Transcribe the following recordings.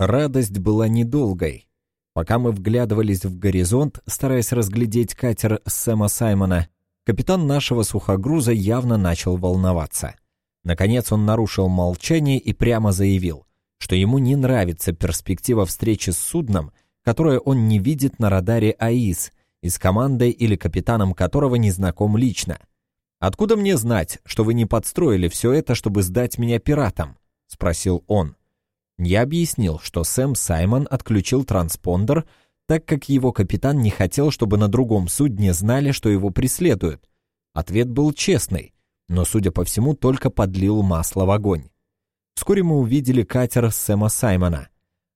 Радость была недолгой. Пока мы вглядывались в горизонт, стараясь разглядеть катер Сэма Саймона, капитан нашего сухогруза явно начал волноваться. Наконец он нарушил молчание и прямо заявил, что ему не нравится перспектива встречи с судном, которое он не видит на радаре АИС, и с командой или капитаном которого не знаком лично. «Откуда мне знать, что вы не подстроили все это, чтобы сдать меня пиратам?» — спросил он. Я объяснил, что Сэм Саймон отключил транспондер, так как его капитан не хотел, чтобы на другом судне знали, что его преследуют. Ответ был честный, но, судя по всему, только подлил масло в огонь. Вскоре мы увидели катер Сэма Саймона.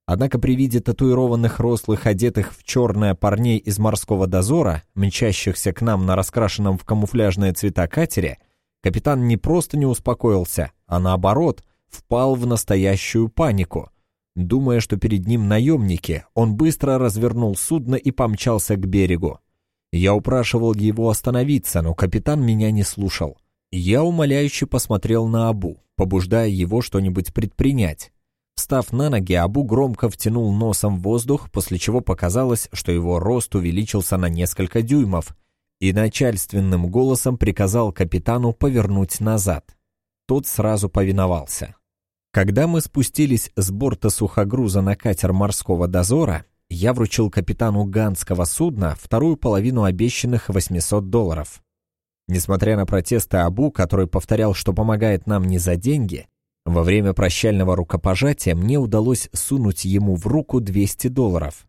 Однако при виде татуированных рослых, одетых в черное парней из морского дозора, мчащихся к нам на раскрашенном в камуфляжные цвета катере, капитан не просто не успокоился, а наоборот — впал в настоящую панику. Думая, что перед ним наемники, он быстро развернул судно и помчался к берегу. Я упрашивал его остановиться, но капитан меня не слушал. Я умоляюще посмотрел на Абу, побуждая его что-нибудь предпринять. Встав на ноги, Абу громко втянул носом в воздух, после чего показалось, что его рост увеличился на несколько дюймов, и начальственным голосом приказал капитану повернуть назад. Тот сразу повиновался. Когда мы спустились с борта сухогруза на катер морского дозора, я вручил капитану ганского судна вторую половину обещанных 800 долларов. Несмотря на протесты Абу, который повторял, что помогает нам не за деньги, во время прощального рукопожатия мне удалось сунуть ему в руку 200 долларов.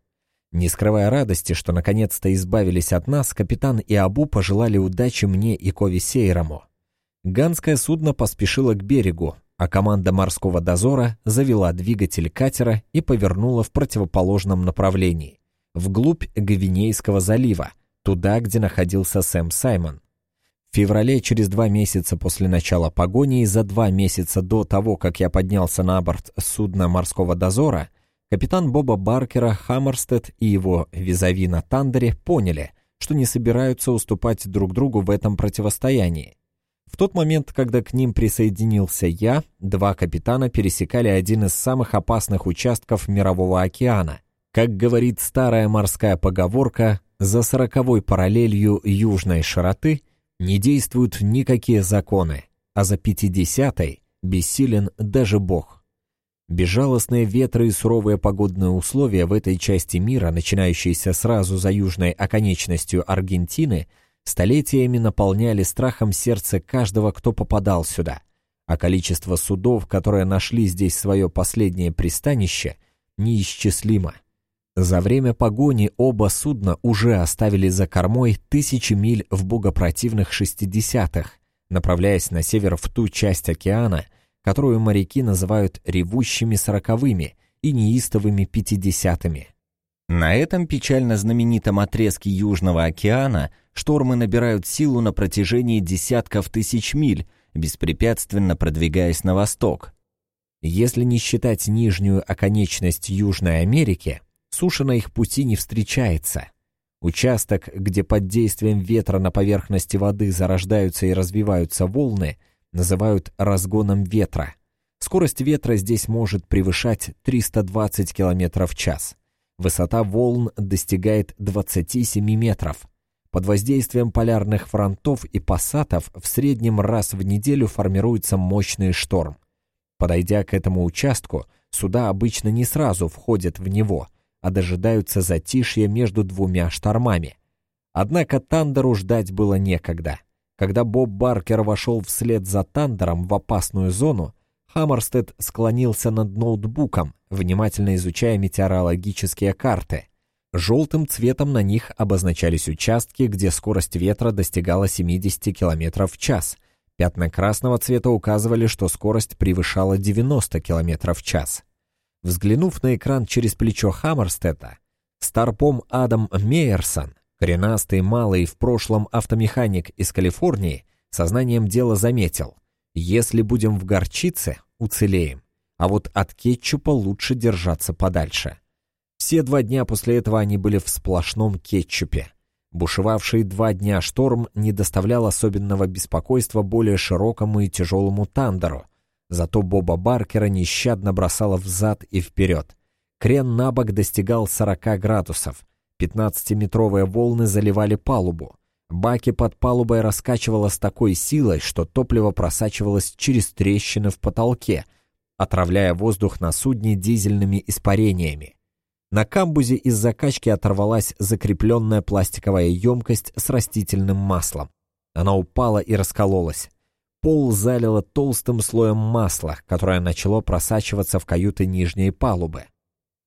Не скрывая радости, что наконец-то избавились от нас, капитан и Абу пожелали удачи мне и Кови Сейрому. Ганское судно поспешило к берегу, а команда морского дозора завела двигатель катера и повернула в противоположном направлении, вглубь Гвинейского залива, туда, где находился Сэм Саймон. В феврале, через два месяца после начала погони и за два месяца до того, как я поднялся на борт судна морского дозора, капитан Боба Баркера, Хаммерстед и его визави на Тандере поняли, что не собираются уступать друг другу в этом противостоянии, в тот момент, когда к ним присоединился я, два капитана пересекали один из самых опасных участков Мирового океана. Как говорит старая морская поговорка, за сороковой параллелью южной широты не действуют никакие законы, а за пятидесятой бессилен даже Бог. Безжалостные ветры и суровые погодные условия в этой части мира, начинающиеся сразу за южной оконечностью Аргентины – столетиями наполняли страхом сердце каждого, кто попадал сюда, а количество судов, которые нашли здесь свое последнее пристанище, неисчислимо. За время погони оба судна уже оставили за кормой тысячи миль в богопротивных шестидесятых, направляясь на север в ту часть океана, которую моряки называют «ревущими сороковыми» и неистовыми пятидесятыми. На этом печально знаменитом отрезке Южного океана штормы набирают силу на протяжении десятков тысяч миль, беспрепятственно продвигаясь на восток. Если не считать нижнюю оконечность Южной Америки, суша на их пути не встречается. Участок, где под действием ветра на поверхности воды зарождаются и развиваются волны, называют разгоном ветра. Скорость ветра здесь может превышать 320 км в час. Высота волн достигает 27 метров. Под воздействием полярных фронтов и пассатов в среднем раз в неделю формируется мощный шторм. Подойдя к этому участку, суда обычно не сразу входят в него, а дожидаются затишья между двумя штормами. Однако Тандеру ждать было некогда. Когда Боб Баркер вошел вслед за Тандером в опасную зону, Хаммерстед склонился над ноутбуком, внимательно изучая метеорологические карты. Желтым цветом на них обозначались участки, где скорость ветра достигала 70 км в час. Пятна красного цвета указывали, что скорость превышала 90 км в час. Взглянув на экран через плечо Хаммерстета, старпом Адам Мейерсон, коренастый, малый, в прошлом автомеханик из Калифорнии, сознанием дела заметил, если будем в горчице, уцелеем. А вот от кетчупа лучше держаться подальше. Все два дня после этого они были в сплошном кетчупе. Бушевавший два дня шторм не доставлял особенного беспокойства более широкому и тяжелому тандеру. Зато Боба Баркера нещадно бросало взад и вперед. Крен на бок достигал 40 градусов. 15-метровые волны заливали палубу. Баки под палубой раскачивало с такой силой, что топливо просачивалось через трещины в потолке, отравляя воздух на судне дизельными испарениями. На камбузе из закачки оторвалась закрепленная пластиковая емкость с растительным маслом. Она упала и раскололась. Пол залило толстым слоем масла, которое начало просачиваться в каюты нижней палубы.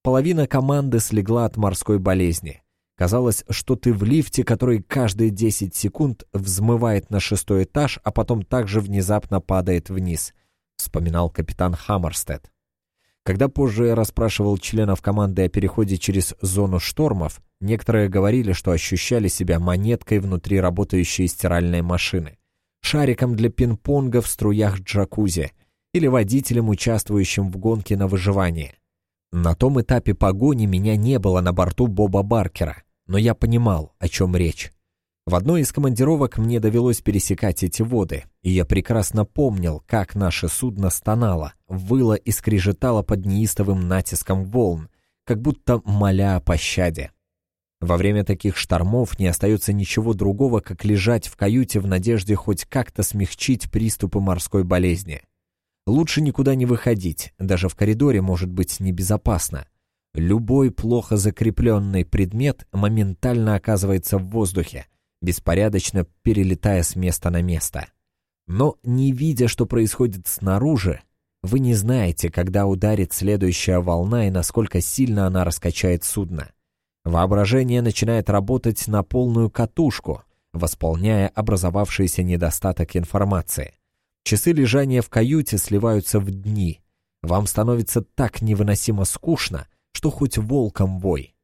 Половина команды слегла от морской болезни. Казалось, что ты в лифте, который каждые 10 секунд взмывает на шестой этаж, а потом также внезапно падает вниз, вспоминал капитан Хаммерстед. Когда позже я расспрашивал членов команды о переходе через зону штормов, некоторые говорили, что ощущали себя монеткой внутри работающей стиральной машины, шариком для пинг-понга в струях джакузи или водителем, участвующим в гонке на выживание. На том этапе погони меня не было на борту Боба Баркера, но я понимал, о чем речь. В одной из командировок мне довелось пересекать эти воды, и я прекрасно помнил, как наше судно стонало, выло и скрежетало под неистовым натиском волн, как будто моля о пощаде. Во время таких штормов не остается ничего другого, как лежать в каюте в надежде хоть как-то смягчить приступы морской болезни. Лучше никуда не выходить, даже в коридоре может быть небезопасно. Любой плохо закрепленный предмет моментально оказывается в воздухе, беспорядочно перелетая с места на место. Но не видя, что происходит снаружи, вы не знаете, когда ударит следующая волна и насколько сильно она раскачает судно. Воображение начинает работать на полную катушку, восполняя образовавшийся недостаток информации. Часы лежания в каюте сливаются в дни. Вам становится так невыносимо скучно, что хоть волком вой.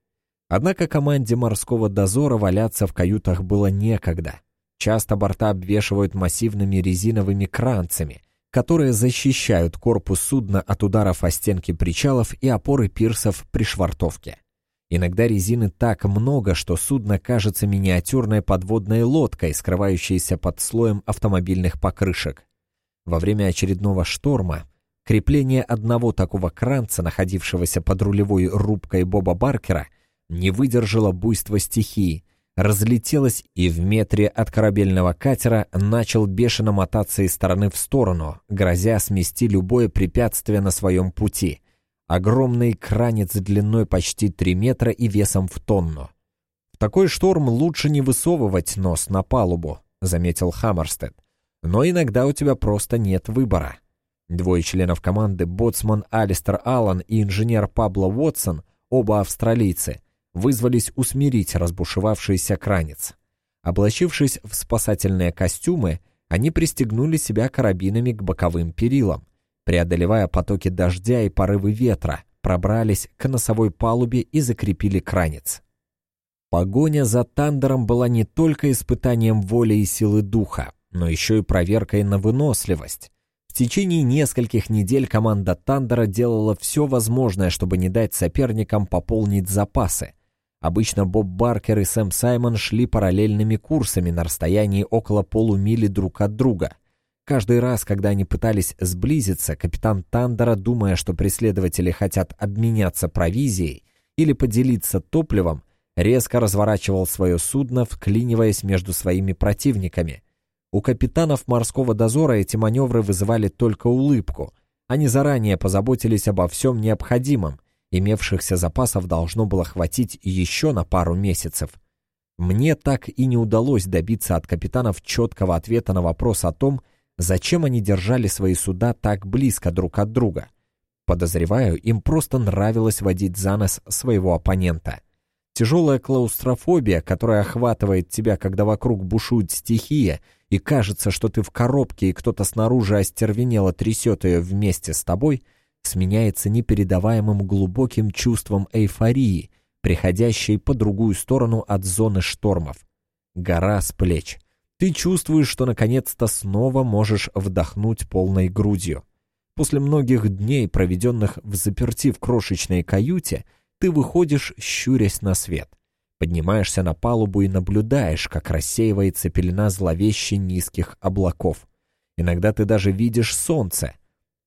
Однако команде морского дозора валяться в каютах было некогда. Часто борта обвешивают массивными резиновыми кранцами, которые защищают корпус судна от ударов о стенки причалов и опоры пирсов при швартовке. Иногда резины так много, что судно кажется миниатюрной подводной лодкой, скрывающейся под слоем автомобильных покрышек. Во время очередного шторма Крепление одного такого кранца, находившегося под рулевой рубкой Боба Баркера, не выдержало буйства стихии, разлетелось и в метре от корабельного катера начал бешено мотаться из стороны в сторону, грозя смести любое препятствие на своем пути. Огромный кранец длиной почти 3 метра и весом в тонну. «В такой шторм лучше не высовывать нос на палубу», — заметил Хаммерстед. «Но иногда у тебя просто нет выбора». Двое членов команды, боцман Алистер Аллан и инженер Пабло Уотсон, оба австралийцы, вызвались усмирить разбушевавшийся кранец. Облачившись в спасательные костюмы, они пристегнули себя карабинами к боковым перилам. Преодолевая потоки дождя и порывы ветра, пробрались к носовой палубе и закрепили кранец. Погоня за Тандером была не только испытанием воли и силы духа, но еще и проверкой на выносливость. В течение нескольких недель команда Тандера делала все возможное, чтобы не дать соперникам пополнить запасы. Обычно Боб Баркер и Сэм Саймон шли параллельными курсами на расстоянии около полумили друг от друга. Каждый раз, когда они пытались сблизиться, капитан Тандера, думая, что преследователи хотят обменяться провизией или поделиться топливом, резко разворачивал свое судно, вклиниваясь между своими противниками. У капитанов морского дозора эти маневры вызывали только улыбку. Они заранее позаботились обо всем необходимом. Имевшихся запасов должно было хватить еще на пару месяцев. Мне так и не удалось добиться от капитанов четкого ответа на вопрос о том, зачем они держали свои суда так близко друг от друга. Подозреваю, им просто нравилось водить за нос своего оппонента. Тяжелая клаустрофобия, которая охватывает тебя, когда вокруг бушует стихия, и кажется, что ты в коробке, и кто-то снаружи остервенело трясет ее вместе с тобой, сменяется непередаваемым глубоким чувством эйфории, приходящей по другую сторону от зоны штормов. Гора с плеч. Ты чувствуешь, что наконец-то снова можешь вдохнуть полной грудью. После многих дней, проведенных в заперти в крошечной каюте, ты выходишь, щурясь на свет. Поднимаешься на палубу и наблюдаешь, как рассеивается пелена зловеще низких облаков. Иногда ты даже видишь солнце.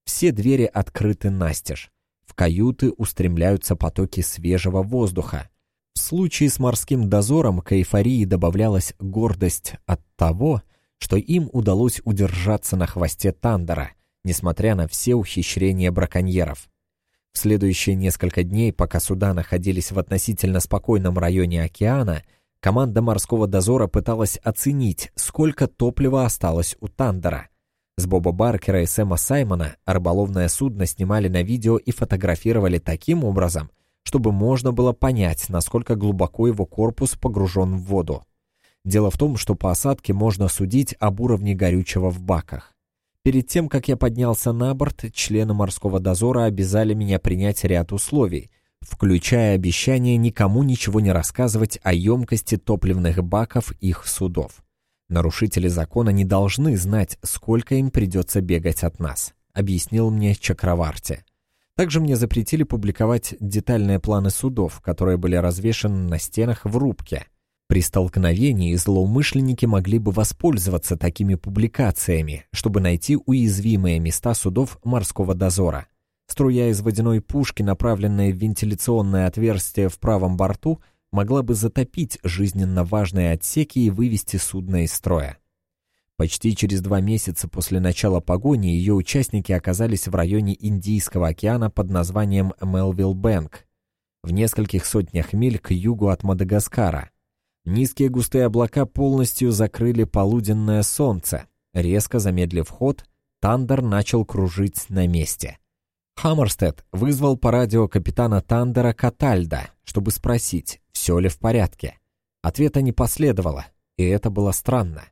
Все двери открыты настежь. В каюты устремляются потоки свежего воздуха. В случае с морским дозором к эйфории добавлялась гордость от того, что им удалось удержаться на хвосте Тандера, несмотря на все ухищрения браконьеров. В следующие несколько дней, пока суда находились в относительно спокойном районе океана, команда морского дозора пыталась оценить, сколько топлива осталось у Тандера. С Боба Баркера и Сэма Саймона рыболовное судно снимали на видео и фотографировали таким образом, чтобы можно было понять, насколько глубоко его корпус погружен в воду. Дело в том, что по осадке можно судить об уровне горючего в баках. Перед тем, как я поднялся на борт, члены морского дозора обязали меня принять ряд условий, включая обещание никому ничего не рассказывать о емкости топливных баков их судов. Нарушители закона не должны знать, сколько им придется бегать от нас, объяснил мне Чакраварти. Также мне запретили публиковать детальные планы судов, которые были развешаны на стенах в рубке – при столкновении злоумышленники могли бы воспользоваться такими публикациями, чтобы найти уязвимые места судов морского дозора. Струя из водяной пушки, направленная в вентиляционное отверстие в правом борту, могла бы затопить жизненно важные отсеки и вывести судно из строя. Почти через два месяца после начала погони ее участники оказались в районе Индийского океана под названием Мелвилл Бэнк, в нескольких сотнях миль к югу от Мадагаскара – Низкие густые облака полностью закрыли полуденное солнце. Резко замедлив ход, Тандер начал кружить на месте. Хаммерстед вызвал по радио капитана Тандера Катальда, чтобы спросить, все ли в порядке. Ответа не последовало, и это было странно.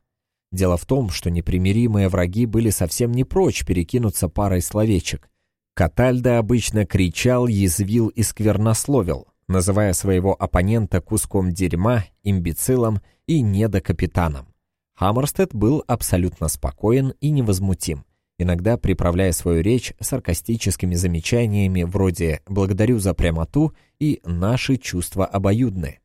Дело в том, что непримиримые враги были совсем не прочь перекинуться парой словечек. Катальда обычно кричал, язвил и сквернословил, называя своего оппонента куском дерьма, имбецилом и недокапитаном. Хаммерстед был абсолютно спокоен и невозмутим, иногда приправляя свою речь саркастическими замечаниями вроде «благодарю за прямоту» и «наши чувства обоюдны».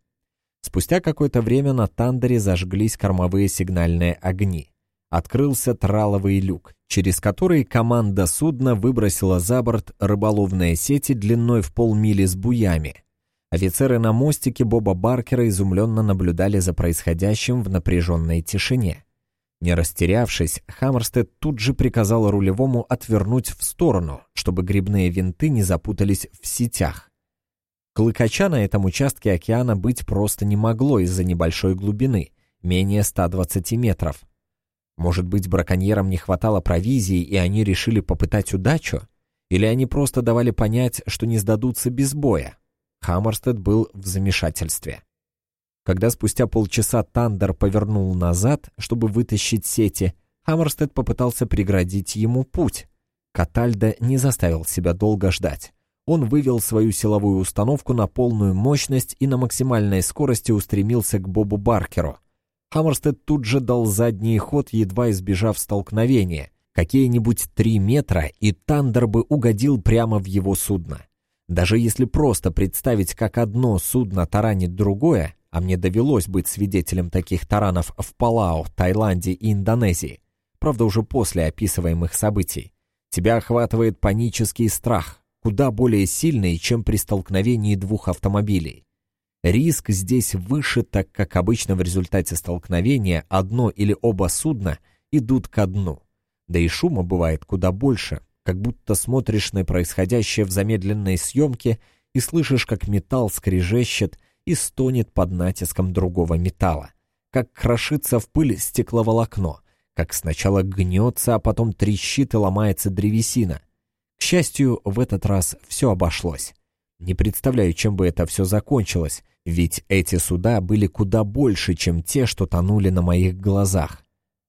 Спустя какое-то время на тандере зажглись кормовые сигнальные огни. Открылся траловый люк, через который команда судна выбросила за борт рыболовные сети длиной в полмили с буями, Офицеры на мостике Боба Баркера изумленно наблюдали за происходящим в напряженной тишине. Не растерявшись, Хаммерстед тут же приказал рулевому отвернуть в сторону, чтобы грибные винты не запутались в сетях. Клыкача на этом участке океана быть просто не могло из-за небольшой глубины, менее 120 метров. Может быть, браконьерам не хватало провизии, и они решили попытать удачу? Или они просто давали понять, что не сдадутся без боя? Хаммерстед был в замешательстве. Когда спустя полчаса Тандер повернул назад, чтобы вытащить сети, Хаммерстед попытался преградить ему путь. Катальда не заставил себя долго ждать. Он вывел свою силовую установку на полную мощность и на максимальной скорости устремился к Бобу Баркеру. Хаммерстед тут же дал задний ход, едва избежав столкновения. Какие-нибудь три метра, и Тандер бы угодил прямо в его судно. Даже если просто представить, как одно судно таранит другое, а мне довелось быть свидетелем таких таранов в Палау, Таиланде и Индонезии, правда уже после описываемых событий, тебя охватывает панический страх, куда более сильный, чем при столкновении двух автомобилей. Риск здесь выше, так как обычно в результате столкновения одно или оба судна идут ко дну. Да и шума бывает куда больше, как будто смотришь на происходящее в замедленной съемке и слышишь, как металл скрежещет и стонет под натиском другого металла, как крошится в пыль стекловолокно, как сначала гнется, а потом трещит и ломается древесина. К счастью, в этот раз все обошлось. Не представляю, чем бы это все закончилось, ведь эти суда были куда больше, чем те, что тонули на моих глазах.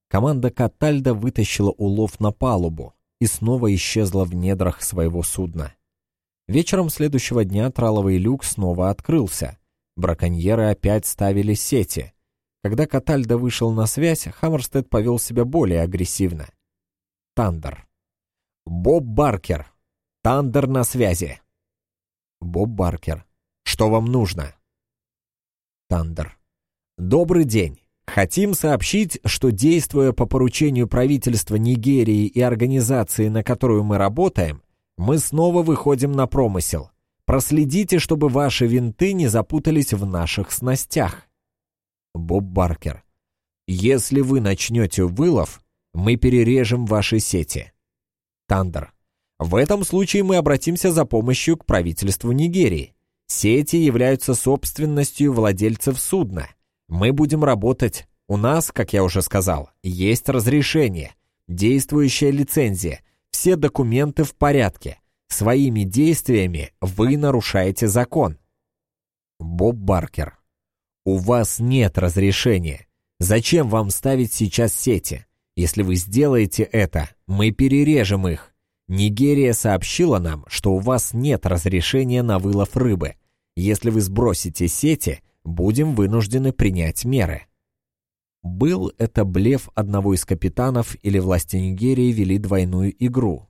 Команда Катальда вытащила улов на палубу, и снова исчезла в недрах своего судна. Вечером следующего дня траловый люк снова открылся. Браконьеры опять ставили сети. Когда Катальда вышел на связь, Хаммерстед повел себя более агрессивно. Тандер. «Боб Баркер! Тандер на связи!» Боб Баркер. «Что вам нужно?» Тандер. «Добрый день! Хотим сообщить, что действуя по поручению правительства Нигерии и организации, на которую мы работаем, Мы снова выходим на промысел. Проследите, чтобы ваши винты не запутались в наших снастях. Боб Баркер. Если вы начнете вылов, мы перережем ваши сети. Тандер. В этом случае мы обратимся за помощью к правительству Нигерии. Сети являются собственностью владельцев судна. Мы будем работать. У нас, как я уже сказал, есть разрешение, действующая лицензия, все документы в порядке. Своими действиями вы нарушаете закон. Боб Баркер. У вас нет разрешения. Зачем вам ставить сейчас сети? Если вы сделаете это, мы перережем их. Нигерия сообщила нам, что у вас нет разрешения на вылов рыбы. Если вы сбросите сети, будем вынуждены принять меры. Был это блеф одного из капитанов или власти Нигерии вели двойную игру?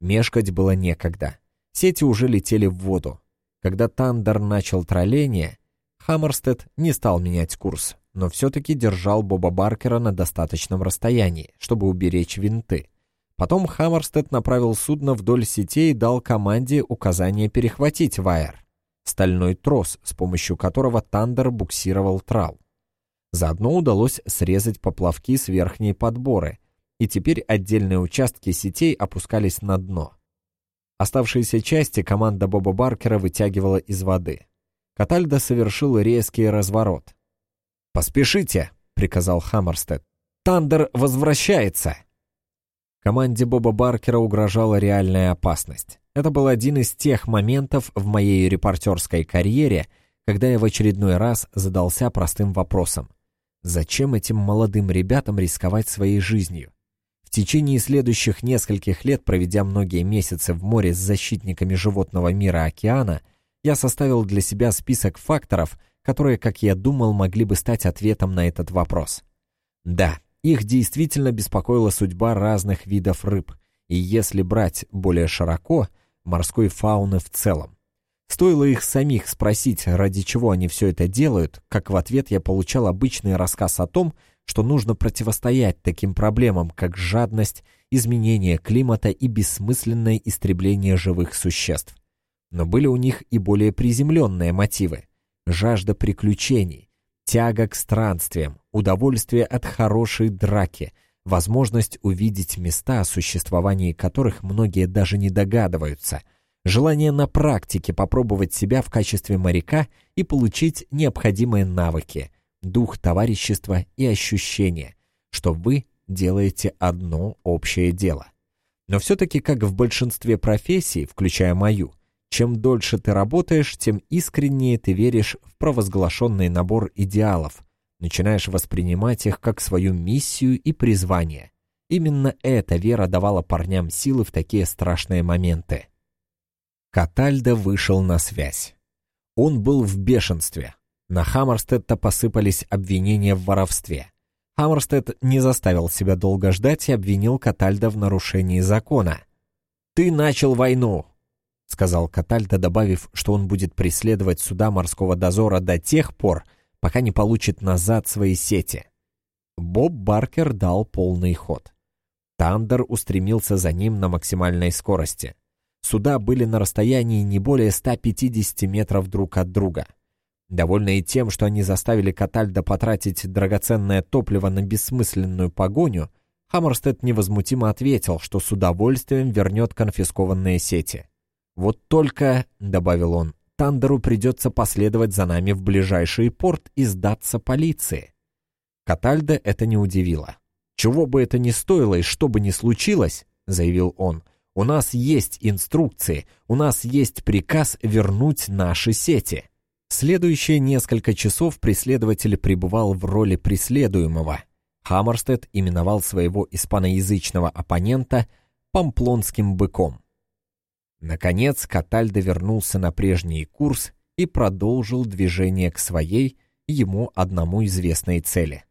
Мешкать было некогда. Сети уже летели в воду. Когда Тандер начал тролление, Хаммерстед не стал менять курс, но все-таки держал Боба Баркера на достаточном расстоянии, чтобы уберечь винты. Потом Хаммерстед направил судно вдоль сетей и дал команде указание перехватить вайер, стальной трос, с помощью которого Тандер буксировал трал. Заодно удалось срезать поплавки с верхней подборы, и теперь отдельные участки сетей опускались на дно. Оставшиеся части команда Боба Баркера вытягивала из воды. Катальда совершил резкий разворот. «Поспешите!» — приказал Хаммерстед. «Тандер возвращается!» Команде Боба Баркера угрожала реальная опасность. Это был один из тех моментов в моей репортерской карьере, когда я в очередной раз задался простым вопросом. Зачем этим молодым ребятам рисковать своей жизнью? В течение следующих нескольких лет, проведя многие месяцы в море с защитниками животного мира океана, я составил для себя список факторов, которые, как я думал, могли бы стать ответом на этот вопрос. Да, их действительно беспокоила судьба разных видов рыб, и если брать более широко, морской фауны в целом. Стоило их самих спросить, ради чего они все это делают, как в ответ я получал обычный рассказ о том, что нужно противостоять таким проблемам, как жадность, изменение климата и бессмысленное истребление живых существ. Но были у них и более приземленные мотивы. Жажда приключений, тяга к странствиям, удовольствие от хорошей драки, возможность увидеть места, о существовании которых многие даже не догадываются, желание на практике попробовать себя в качестве моряка и получить необходимые навыки, дух товарищества и ощущение, что вы делаете одно общее дело. Но все-таки, как в большинстве профессий, включая мою, чем дольше ты работаешь, тем искреннее ты веришь в провозглашенный набор идеалов, начинаешь воспринимать их как свою миссию и призвание. Именно эта вера давала парням силы в такие страшные моменты. Катальда вышел на связь. Он был в бешенстве. На Хаммерстедта посыпались обвинения в воровстве. Хаммерстед не заставил себя долго ждать и обвинил Катальда в нарушении закона. «Ты начал войну!» — сказал Катальда, добавив, что он будет преследовать суда морского дозора до тех пор, пока не получит назад свои сети. Боб Баркер дал полный ход. Тандер устремился за ним на максимальной скорости. Суда были на расстоянии не более 150 метров друг от друга. Довольные тем, что они заставили Катальда потратить драгоценное топливо на бессмысленную погоню, Хаммерстед невозмутимо ответил, что с удовольствием вернет конфискованные сети. «Вот только», — добавил он, — «Тандеру придется последовать за нами в ближайший порт и сдаться полиции». Катальда это не удивило. «Чего бы это ни стоило и что бы ни случилось», — заявил он, — «у нас есть инструкции, у нас есть приказ вернуть наши сети». Следующие несколько часов преследователь пребывал в роли преследуемого. Хаммерстед именовал своего испаноязычного оппонента «памплонским быком». Наконец Катальдо вернулся на прежний курс и продолжил движение к своей, ему одному известной цели.